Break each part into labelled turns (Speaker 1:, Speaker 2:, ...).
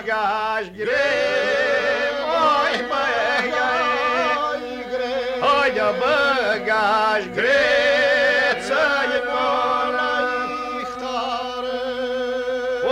Speaker 1: oi băgaș, oi de băgaș greu, să-i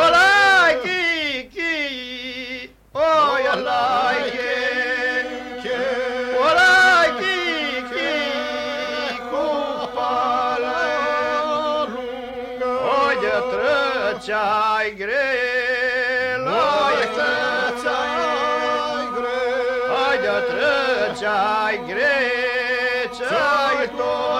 Speaker 1: Olai ki ki, oi olai ki, ki ki, oi de trăceai de-o trăceai greceai tot.